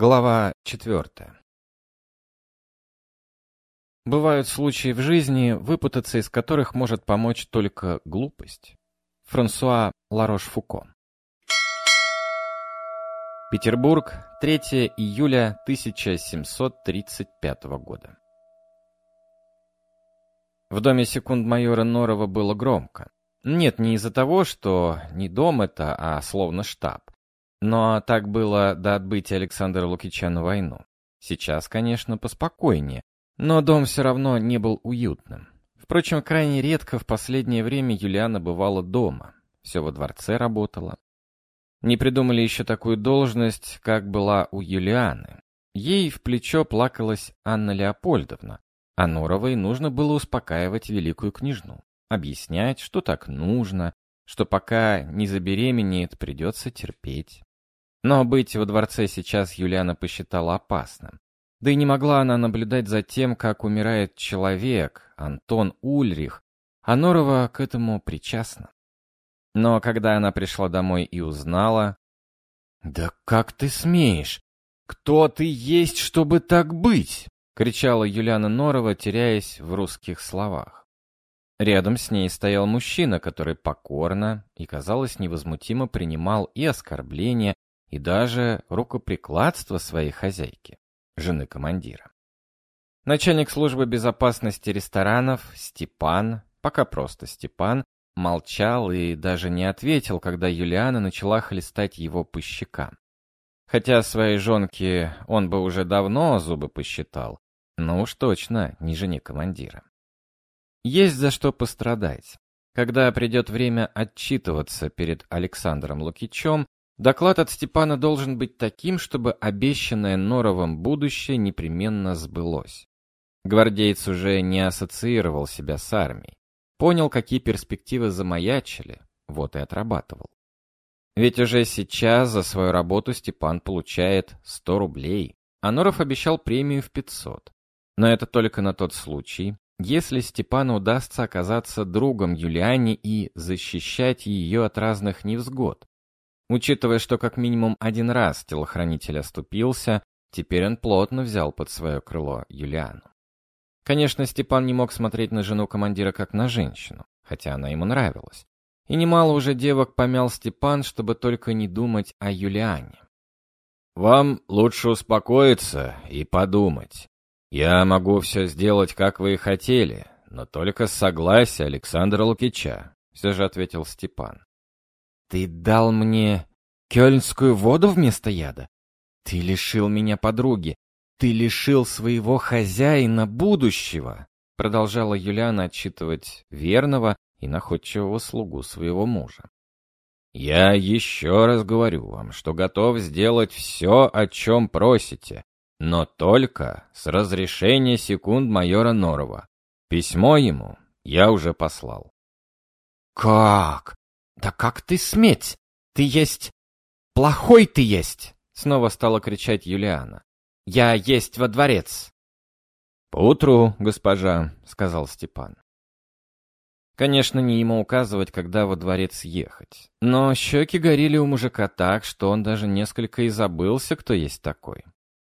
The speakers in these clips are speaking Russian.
Глава четвертая. Бывают случаи в жизни, выпутаться из которых может помочь только глупость. Франсуа Ларош-Фуко. Петербург, 3 июля 1735 года. В доме секунд-майора Норова было громко. Нет, не из-за того, что не дом это, а словно штаб. Но так было до отбытия Александра Лукича на войну. Сейчас, конечно, поспокойнее, но дом все равно не был уютным. Впрочем, крайне редко в последнее время Юлиана бывала дома. Все во дворце работала. Не придумали еще такую должность, как была у Юлианы. Ей в плечо плакалась Анна Леопольдовна, а Норовой нужно было успокаивать великую княжну, объяснять, что так нужно, что пока не забеременеет, придется терпеть. Но быть во дворце сейчас Юлиана посчитала опасным. Да и не могла она наблюдать за тем, как умирает человек, Антон Ульрих, а Норова к этому причастна. Но когда она пришла домой и узнала... «Да как ты смеешь? Кто ты есть, чтобы так быть?» — кричала Юлиана Норова, теряясь в русских словах. Рядом с ней стоял мужчина, который покорно и, казалось, невозмутимо принимал и оскорбления, и даже рукоприкладство своей хозяйки, жены командира. Начальник службы безопасности ресторанов Степан, пока просто Степан, молчал и даже не ответил, когда Юлиана начала хлестать его по щекам. Хотя своей жонке он бы уже давно зубы посчитал, но уж точно не жене командира. Есть за что пострадать. Когда придет время отчитываться перед Александром Лукичем, Доклад от Степана должен быть таким, чтобы обещанное Норовым будущее непременно сбылось. Гвардеец уже не ассоциировал себя с армией. Понял, какие перспективы замаячили, вот и отрабатывал. Ведь уже сейчас за свою работу Степан получает 100 рублей, а Норов обещал премию в 500. Но это только на тот случай, если Степану удастся оказаться другом Юлиане и защищать ее от разных невзгод. Учитывая, что как минимум один раз телохранитель оступился, теперь он плотно взял под свое крыло Юлиану. Конечно, Степан не мог смотреть на жену командира как на женщину, хотя она ему нравилась. И немало уже девок помял Степан, чтобы только не думать о Юлиане. «Вам лучше успокоиться и подумать. Я могу все сделать, как вы и хотели, но только с согласия Александра Лукича», — все же ответил Степан. Ты дал мне кёльнскую воду вместо яда? Ты лишил меня подруги. Ты лишил своего хозяина будущего. Продолжала Юлиана отчитывать верного и находчивого слугу своего мужа. «Я еще раз говорю вам, что готов сделать все, о чем просите, но только с разрешения секунд майора Норова. Письмо ему я уже послал». «Как? «Да как ты сметь? Ты есть... Плохой ты есть!» Снова стала кричать Юлиана. «Я есть во дворец!» «Поутру, госпожа», — сказал Степан. Конечно, не ему указывать, когда во дворец ехать. Но щеки горели у мужика так, что он даже несколько и забылся, кто есть такой.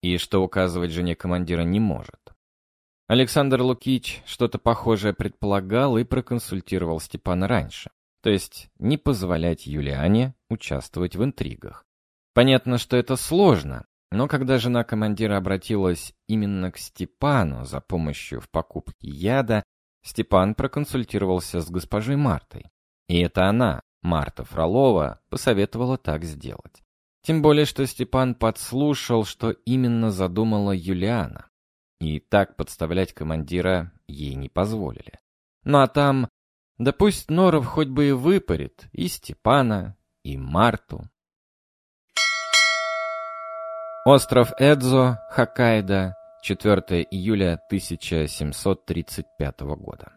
И что указывать жене командира не может. Александр Лукич что-то похожее предполагал и проконсультировал Степана раньше то есть не позволять Юлиане участвовать в интригах. Понятно, что это сложно, но когда жена командира обратилась именно к Степану за помощью в покупке яда, Степан проконсультировался с госпожой Мартой. И это она, Марта Фролова, посоветовала так сделать. Тем более, что Степан подслушал, что именно задумала Юлиана. И так подставлять командира ей не позволили. Ну а там да пусть Норов хоть бы и выпарит и Степана, и Марту. Остров Эдзо, Хоккайдо, 4 июля 1735 года.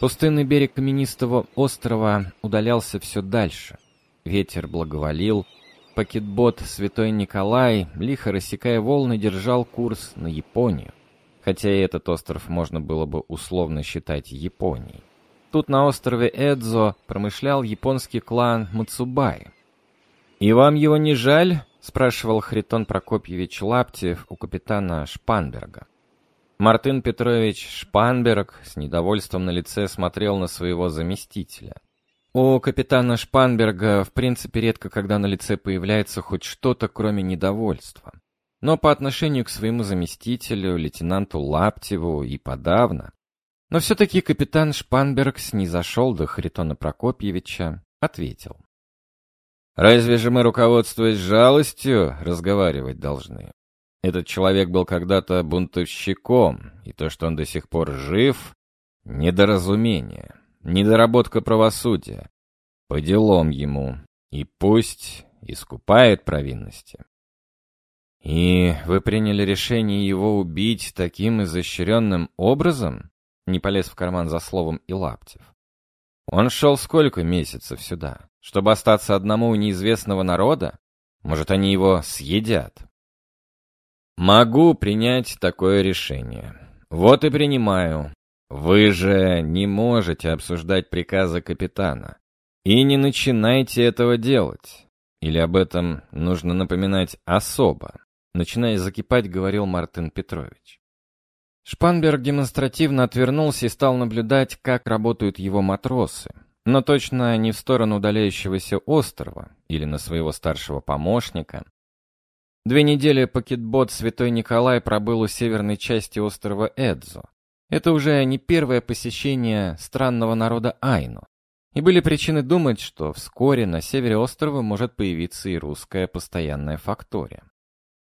Пустынный берег каменистого острова удалялся все дальше. Ветер благоволил, Пакетбот «Святой Николай», лихо рассекая волны, держал курс на Японию. хотя и этот остров можно было бы условно считать Японией. Тут на острове Эдзо промышлял японский клан Мацубай. «И вам его не жаль?» — спрашивал Хритон Прокопьевич Лаптев у капитана Шпанберга. Мартын Петрович Шпанберг с недовольством на лице смотрел на своего заместителя. У капитана Шпанберга, в принципе, редко когда на лице появляется хоть что-то, кроме недовольства. Но по отношению к своему заместителю, лейтенанту Лаптеву, и подавно. Но все-таки капитан Шпанберг снизошел до Харитона Прокопьевича, ответил. «Разве же мы, руководствуясь жалостью, разговаривать должны? Этот человек был когда-то бунтовщиком, и то, что он до сих пор жив — недоразумение, недоработка правосудия. По делам ему, и пусть искупает провинности». «И вы приняли решение его убить таким изощренным образом?» Не полез в карман за словом и Лаптев. Он шел сколько месяцев сюда? Чтобы остаться одному у неизвестного народа? Может, они его съедят? Могу принять такое решение. Вот и принимаю. Вы же не можете обсуждать приказы капитана. И не начинайте этого делать. Или об этом нужно напоминать особо? Начиная закипать, говорил Мартын Петрович. Шпанберг демонстративно отвернулся и стал наблюдать, как работают его матросы. Но точно не в сторону удаляющегося острова или на своего старшего помощника. Две недели пакетбот «Святой Николай» пробыл у северной части острова Эдзо. Это уже не первое посещение странного народа Айну. И были причины думать, что вскоре на севере острова может появиться и русская постоянная фактория.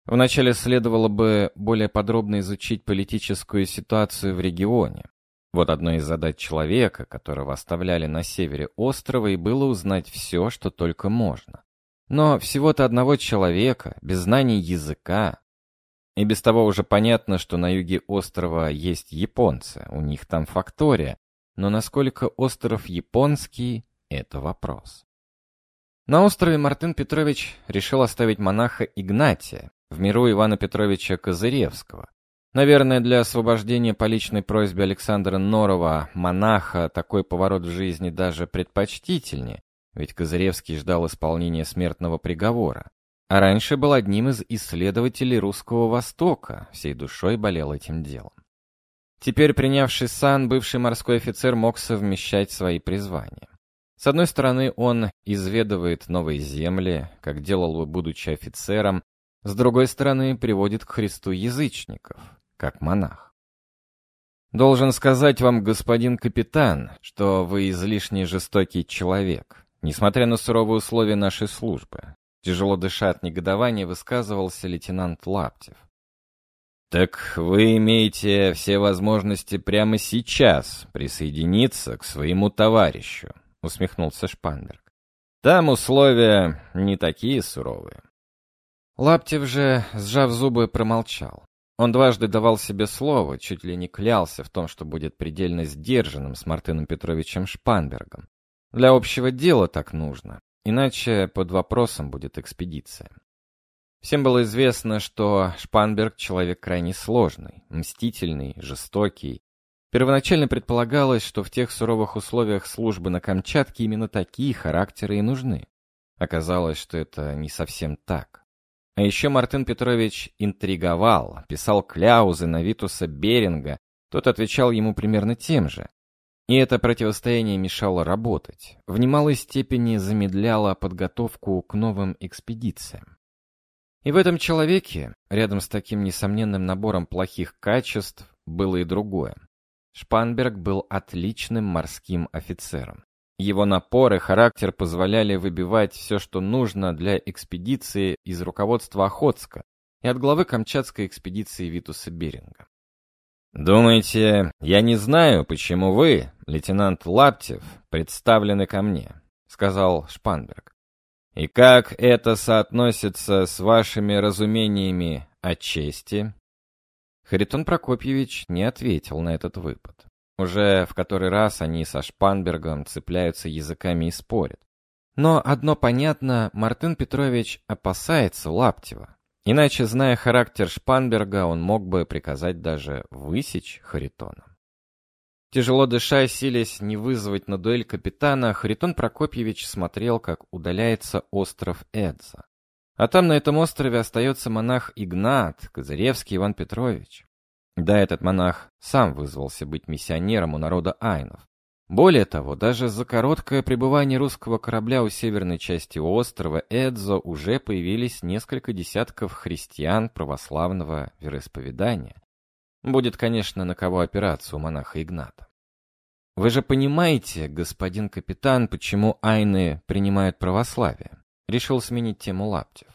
Вначале следовало бы более подробно изучить политическую ситуацию в регионе. Вот одной из задач человека, которого оставляли на севере острова, и было узнать все, что только можно. Но всего-то одного человека, без знаний языка. И без того уже понятно, что на юге острова есть японцы, у них там фактория, но насколько остров японский – это вопрос. На острове Мартын Петрович решил оставить монаха Игнатия, в миру Ивана Петровича Козыревского. Наверное, для освобождения по личной просьбе Александра Норова, монаха, такой поворот в жизни даже предпочтительнее, ведь Козыревский ждал исполнения смертного приговора. А раньше был одним из исследователей Русского Востока, всей душой болел этим делом. Теперь, принявший сан, бывший морской офицер мог совмещать свои призвания. С одной стороны, он изведывает новые земли, как делал бы, будучи офицером, с другой стороны, приводит к Христу язычников, как монах. Должен сказать вам, господин капитан, что вы излишне жестокий человек, несмотря на суровые условия нашей службы. Тяжело дыша от негодования, высказывался лейтенант Лаптев. «Так вы имеете все возможности прямо сейчас присоединиться к своему товарищу», — усмехнулся Шпанберг. «Там условия не такие суровые. Лаптев же, сжав зубы, промолчал. Он дважды давал себе слово, чуть ли не клялся в том, что будет предельно сдержанным с Мартыном Петровичем Шпанбергом. Для общего дела так нужно, иначе под вопросом будет экспедиция. Всем было известно, что Шпанберг человек крайне сложный, мстительный, жестокий. Первоначально предполагалось, что в тех суровых условиях службы на Камчатке именно такие характеры и нужны. Оказалось, что это не совсем так. А еще Мартын Петрович интриговал, писал кляузы на Витуса Беринга, тот отвечал ему примерно тем же. И это противостояние мешало работать, в немалой степени замедляло подготовку к новым экспедициям. И в этом человеке, рядом с таким несомненным набором плохих качеств, было и другое. Шпанберг был отличным морским офицером. Его напор и характер позволяли выбивать все, что нужно для экспедиции из руководства Охотска и от главы Камчатской экспедиции Витуса Беринга. «Думаете, я не знаю, почему вы, лейтенант Лаптев, представлены ко мне?» — сказал Шпанберг. «И как это соотносится с вашими разумениями о чести?» Харитон Прокопьевич не ответил на этот выпад. Уже в который раз они со Шпанбергом цепляются языками и спорят. Но одно понятно, Мартын Петрович опасается Лаптева. Иначе, зная характер Шпанберга, он мог бы приказать даже высечь Харитона. Тяжело дыша, силясь не вызвать на дуэль капитана, Харитон Прокопьевич смотрел, как удаляется остров Эдза. А там на этом острове остается монах Игнат, Козыревский Иван Петрович. Да, этот монах сам вызвался быть миссионером у народа айнов. Более того, даже за короткое пребывание русского корабля у северной части острова Эдзо уже появились несколько десятков христиан православного вероисповедания. Будет, конечно, на кого опираться у монаха Игната. Вы же понимаете, господин капитан, почему айны принимают православие? Решил сменить тему Лаптев.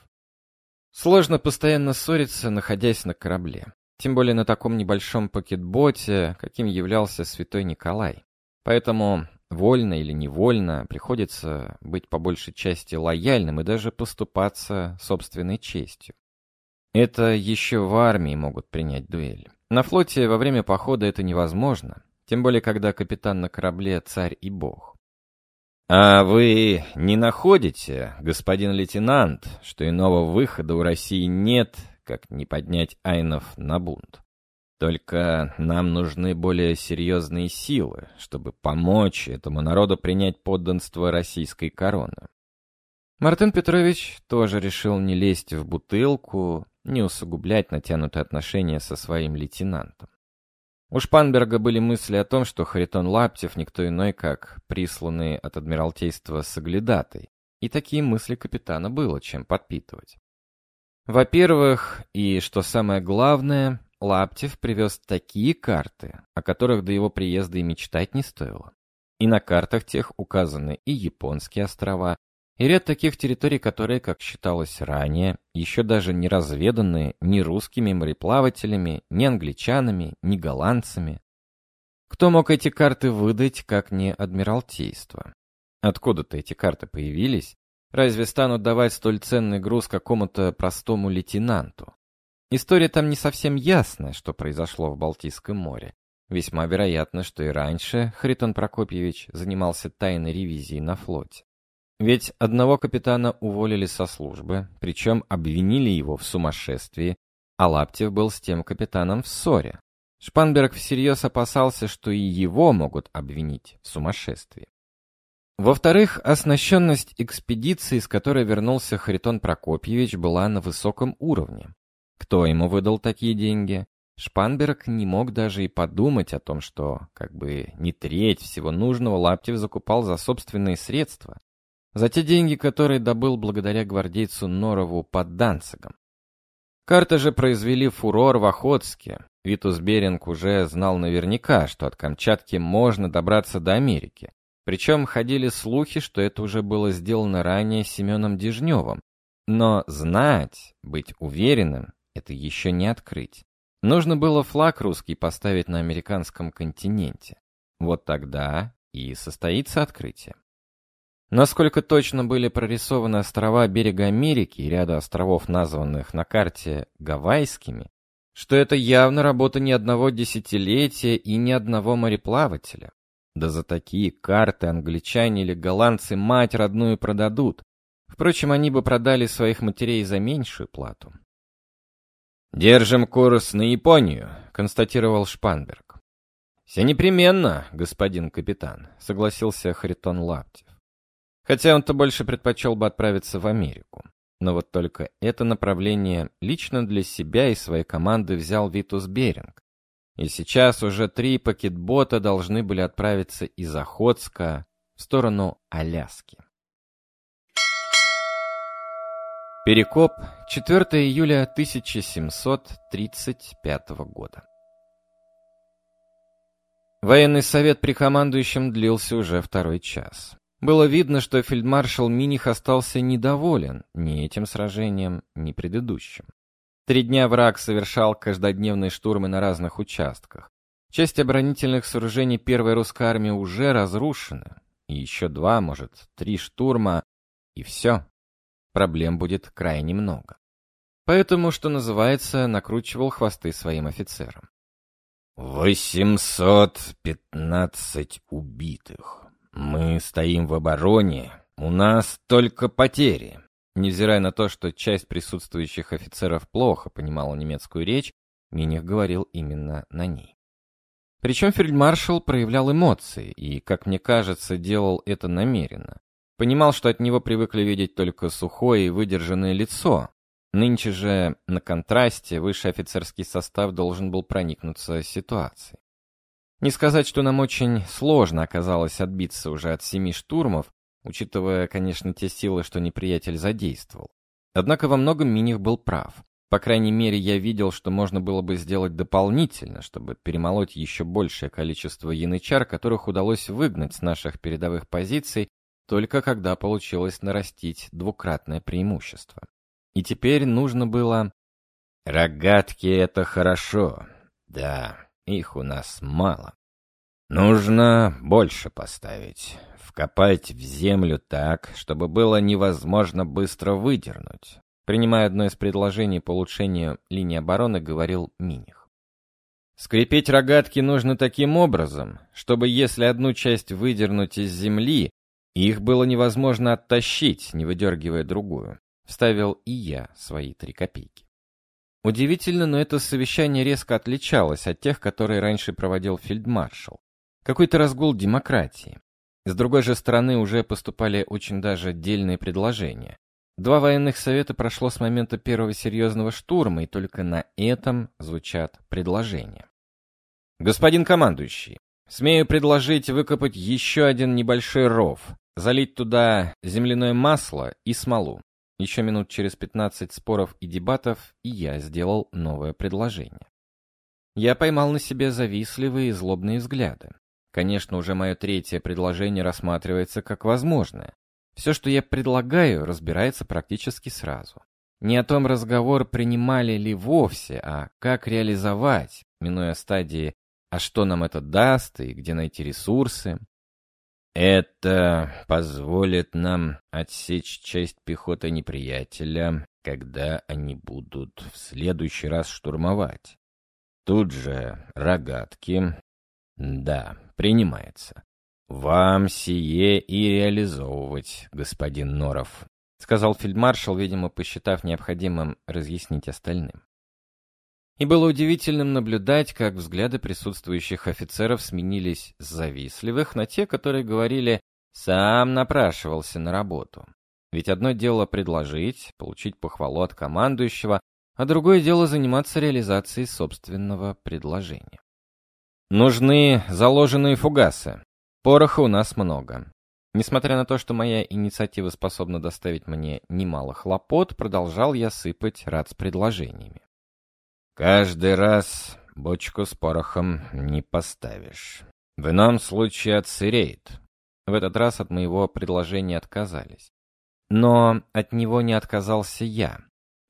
Сложно постоянно ссориться, находясь на корабле. Тем более на таком небольшом пакетботе, каким являлся святой Николай. Поэтому вольно или невольно приходится быть по большей части лояльным и даже поступаться собственной честью. Это еще в армии могут принять дуэль. На флоте во время похода это невозможно, тем более когда капитан на корабле царь и бог. «А вы не находите, господин лейтенант, что иного выхода у России нет, как не поднять айнов на бунт?» Только нам нужны более серьезные силы, чтобы помочь этому народу принять подданство российской короны. Мартын Петрович тоже решил не лезть в бутылку, не усугублять натянутые отношения со своим лейтенантом. У Шпанберга были мысли о том, что Харитон Лаптев никто иной, как присланный от Адмиралтейства соглядатой, и такие мысли капитана было чем подпитывать. Во-первых, и что самое главное, Лаптев привез такие карты, о которых до его приезда и мечтать не стоило. И на картах тех указаны и японские острова, и ряд таких территорий, которые, как считалось ранее, еще даже не разведаны ни русскими мореплавателями, ни англичанами, ни голландцами. Кто мог эти карты выдать, как не Адмиралтейство? Откуда-то эти карты появились? Разве станут давать столь ценный груз какому-то простому лейтенанту? История там не совсем ясна, что произошло в Балтийском море. Весьма вероятно, что и раньше Харитон Прокопьевич занимался тайной ревизией на флоте. Ведь одного капитана уволили со службы, причем обвинили его в сумасшествии, а Лаптев был с тем капитаном в ссоре. Шпанберг всерьез опасался, что и его могут обвинить в сумасшествии. Во-вторых, оснащенность экспедиции, с которой вернулся Харитон Прокопьевич, была на высоком уровне. Кто ему выдал такие деньги? Шпанберг не мог даже и подумать о том, что, как бы, не треть всего нужного Лаптев закупал за собственные средства. За те деньги, которые добыл благодаря гвардейцу Норову под Данцигом. Карты же произвели фурор в Охотске. Витус Беринг уже знал наверняка, что от Камчатки можно добраться до Америки. Причем ходили слухи, что это уже было сделано ранее Семеном Дежневым. Но знать, быть уверенным, это еще не открыть. Нужно было флаг русский поставить на американском континенте. Вот тогда и состоится открытие. Насколько точно были прорисованы острова берега Америки и ряда островов, названных на карте Гавайскими, что это явно работа ни одного десятилетия и ни одного мореплавателя. Да за такие карты англичане или голландцы мать родную продадут. Впрочем, они бы продали своих матерей за меньшую плату. «Держим курс на Японию», — констатировал Шпанберг. «Все непременно, господин капитан», — согласился Харитон Лаптев. Хотя он-то больше предпочел бы отправиться в Америку. Но вот только это направление лично для себя и своей команды взял Витус Беринг. И сейчас уже три пакетбота должны были отправиться из Охотска в сторону Аляски. Перекоп, 4 июля 1735 года. Военный совет при командующем длился уже второй час. Было видно, что фельдмаршал Миних остался недоволен ни этим сражением, ни предыдущим. Три дня враг совершал каждодневные штурмы на разных участках. Часть оборонительных сооружений первой русской армии уже разрушены. И еще два, может, три штурма, и все проблем будет крайне много. Поэтому, что называется, накручивал хвосты своим офицерам. «Восемьсот пятнадцать убитых. Мы стоим в обороне. У нас только потери. Невзирая на то, что часть присутствующих офицеров плохо понимала немецкую речь, Миних говорил именно на ней. Причем фельдмаршал проявлял эмоции и, как мне кажется, делал это намеренно. Понимал, что от него привыкли видеть только сухое и выдержанное лицо. Нынче же, на контрасте, высший офицерский состав должен был проникнуться ситуацией. Не сказать, что нам очень сложно оказалось отбиться уже от семи штурмов, учитывая, конечно, те силы, что неприятель задействовал. Однако во многом Миних был прав. По крайней мере, я видел, что можно было бы сделать дополнительно, чтобы перемолоть еще большее количество янычар, которых удалось выгнать с наших передовых позиций, только когда получилось нарастить двукратное преимущество. И теперь нужно было... Рогатки — это хорошо. Да, их у нас мало. Нужно больше поставить вкопать в землю так, чтобы было невозможно быстро выдернуть. Принимая одно из предложений по улучшению линии обороны, говорил Миних. Скрепить рогатки нужно таким образом, чтобы если одну часть выдернуть из земли, их было невозможно оттащить, не выдергивая другую. Вставил и я свои три копейки. Удивительно, но это совещание резко отличалось от тех, которые раньше проводил фельдмаршал. Какой-то разгул демократии. С другой же стороны уже поступали очень даже дельные предложения. Два военных совета прошло с момента первого серьезного штурма, и только на этом звучат предложения. Господин командующий, смею предложить выкопать еще один небольшой ров, залить туда земляное масло и смолу. Еще минут через 15 споров и дебатов, и я сделал новое предложение. Я поймал на себе завистливые и злобные взгляды. Конечно, уже мое третье предложение рассматривается как возможное. Все, что я предлагаю, разбирается практически сразу. Не о том разговор принимали ли вовсе, а как реализовать, минуя стадии «а что нам это даст» и «где найти ресурсы». Это позволит нам отсечь часть пехоты неприятеля, когда они будут в следующий раз штурмовать. Тут же рогатки. Да, принимается. «Вам сие и реализовывать, господин Норов», — сказал фельдмаршал, видимо, посчитав необходимым разъяснить остальным. И было удивительным наблюдать, как взгляды присутствующих офицеров сменились с завистливых на те, которые говорили «сам напрашивался на работу». Ведь одно дело предложить, получить похвалу от командующего, а другое дело заниматься реализацией собственного предложения. Нужны заложенные фугасы. Пороха у нас много. Несмотря на то, что моя инициатива способна доставить мне немало хлопот, продолжал я сыпать рад с предложениями. Каждый раз бочку с порохом не поставишь. В ином случае отсыреет. В этот раз от моего предложения отказались. Но от него не отказался я.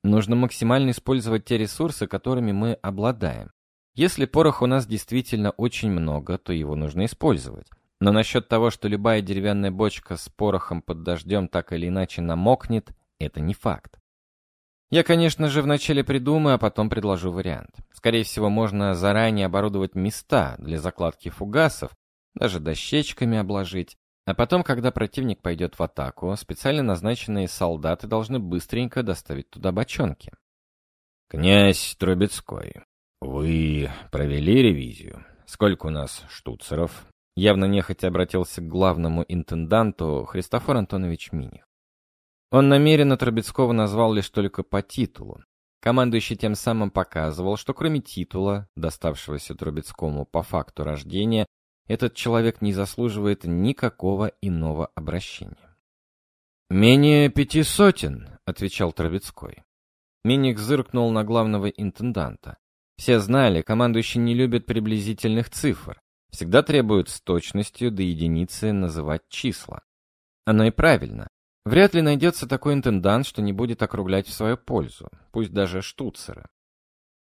Нужно максимально использовать те ресурсы, которыми мы обладаем. Если порох у нас действительно очень много, то его нужно использовать. Но насчет того, что любая деревянная бочка с порохом под дождем так или иначе намокнет, это не факт. Я, конечно же, вначале придумаю, а потом предложу вариант. Скорее всего, можно заранее оборудовать места для закладки фугасов, даже дощечками обложить, а потом, когда противник пойдет в атаку, специально назначенные солдаты должны быстренько доставить туда бочонки. «Князь Трубецкой, «Вы провели ревизию? Сколько у нас штуцеров?» Явно нехотя обратился к главному интенданту Христофор Антонович Миних. Он намеренно Трубецкого назвал лишь только по титулу. Командующий тем самым показывал, что кроме титула, доставшегося Трубецкому по факту рождения, этот человек не заслуживает никакого иного обращения. «Менее пяти сотен», — отвечал Трубецкой. Миник зыркнул на главного интенданта. Все знали, командующий не любит приблизительных цифр. Всегда требует с точностью до единицы называть числа. Оно и правильно. Вряд ли найдется такой интендант, что не будет округлять в свою пользу, пусть даже штуцеры.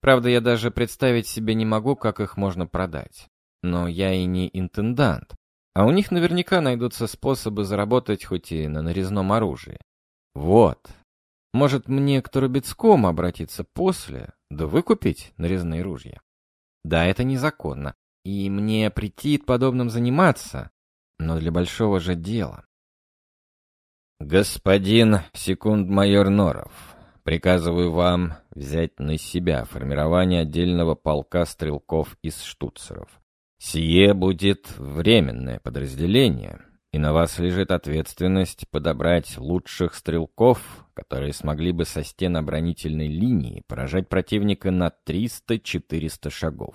Правда, я даже представить себе не могу, как их можно продать. Но я и не интендант, а у них наверняка найдутся способы заработать хоть и на нарезном оружии. Вот, может, мне к Трубецкому обратиться после, да выкупить нарезные ружья? Да, это незаконно, и мне претит подобным заниматься, но для большого же дела. «Господин секунд-майор Норов, приказываю вам взять на себя формирование отдельного полка стрелков из штуцеров. Сие будет временное подразделение, и на вас лежит ответственность подобрать лучших стрелков, которые смогли бы со стен оборонительной линии поражать противника на 300-400 шагов.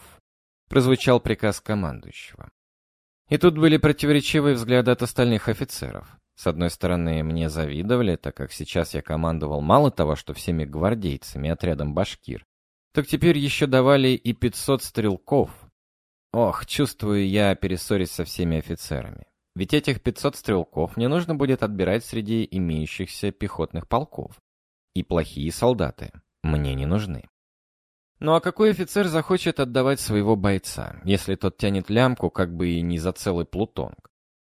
Прозвучал приказ командующего. И тут были противоречивые взгляды от остальных офицеров. С одной стороны, мне завидовали, так как сейчас я командовал мало того, что всеми гвардейцами отрядом башкир, так теперь еще давали и 500 стрелков. Ох, чувствую я перессорить со всеми офицерами. Ведь этих 500 стрелков мне нужно будет отбирать среди имеющихся пехотных полков. И плохие солдаты мне не нужны. Ну а какой офицер захочет отдавать своего бойца, если тот тянет лямку как бы и не за целый плутонг?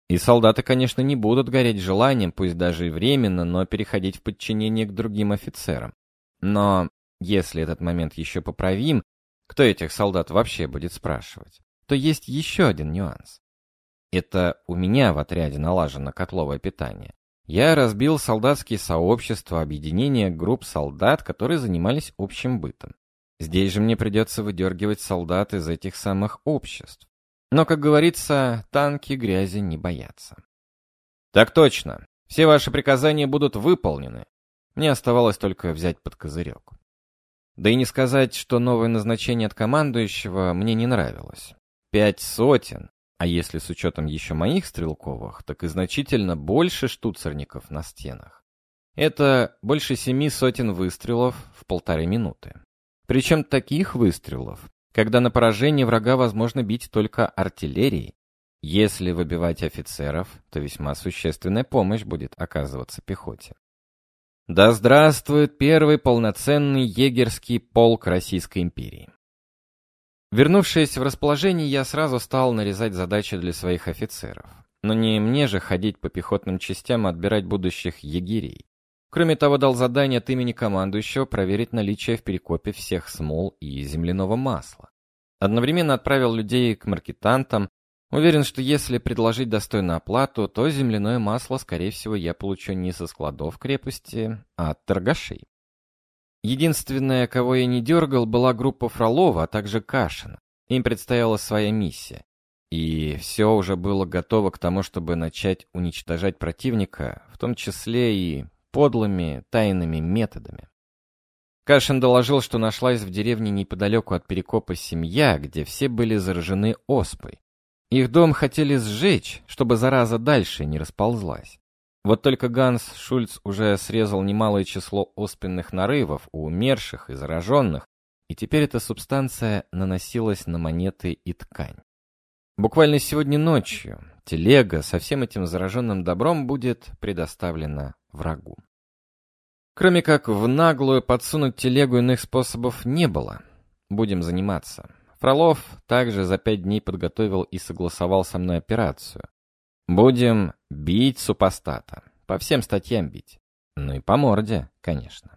И солдаты, конечно, не будут гореть желанием, пусть даже и временно, но переходить в подчинение к другим офицерам. Но если этот момент еще поправим, кто этих солдат вообще будет спрашивать, то есть еще один нюанс. Это у меня в отряде налажено котловое питание. Я разбил солдатские сообщества, объединения групп солдат, которые занимались общим бытом. Здесь же мне придется выдергивать солдат из этих самых обществ. Но, как говорится, танки грязи не боятся. Так точно. Все ваши приказания будут выполнены. Мне оставалось только взять под козырек. Да и не сказать, что новое назначение от командующего мне не нравилось. Пять сотен а если с учетом еще моих стрелковых, так и значительно больше штуцерников на стенах. Это больше семи сотен выстрелов в полторы минуты. Причем таких выстрелов, когда на поражение врага возможно бить только артиллерией. Если выбивать офицеров, то весьма существенная помощь будет оказываться пехоте. Да здравствует первый полноценный егерский полк Российской империи. Вернувшись в расположение, я сразу стал нарезать задачи для своих офицеров. Но не мне же ходить по пехотным частям отбирать будущих егерей. Кроме того, дал задание от имени командующего проверить наличие в перекопе всех смол и земляного масла. Одновременно отправил людей к маркетантам. Уверен, что если предложить достойную оплату, то земляное масло, скорее всего, я получу не со складов крепости, а от торгашей. Единственное, кого я не дергал, была группа Фролова, а также Кашина. Им предстояла своя миссия. И все уже было готово к тому, чтобы начать уничтожать противника, в том числе и подлыми тайными методами. Кашин доложил, что нашлась в деревне неподалеку от Перекопа семья, где все были заражены оспой. Их дом хотели сжечь, чтобы зараза дальше не расползлась. Вот только Ганс Шульц уже срезал немалое число оспенных нарывов у умерших и зараженных, и теперь эта субстанция наносилась на монеты и ткань. Буквально сегодня ночью телега со всем этим зараженным добром будет предоставлена врагу. Кроме как в наглую подсунуть телегу иных способов не было. Будем заниматься. Фролов также за пять дней подготовил и согласовал со мной операцию. Будем бить супостата. По всем статьям бить. Ну и по морде, конечно.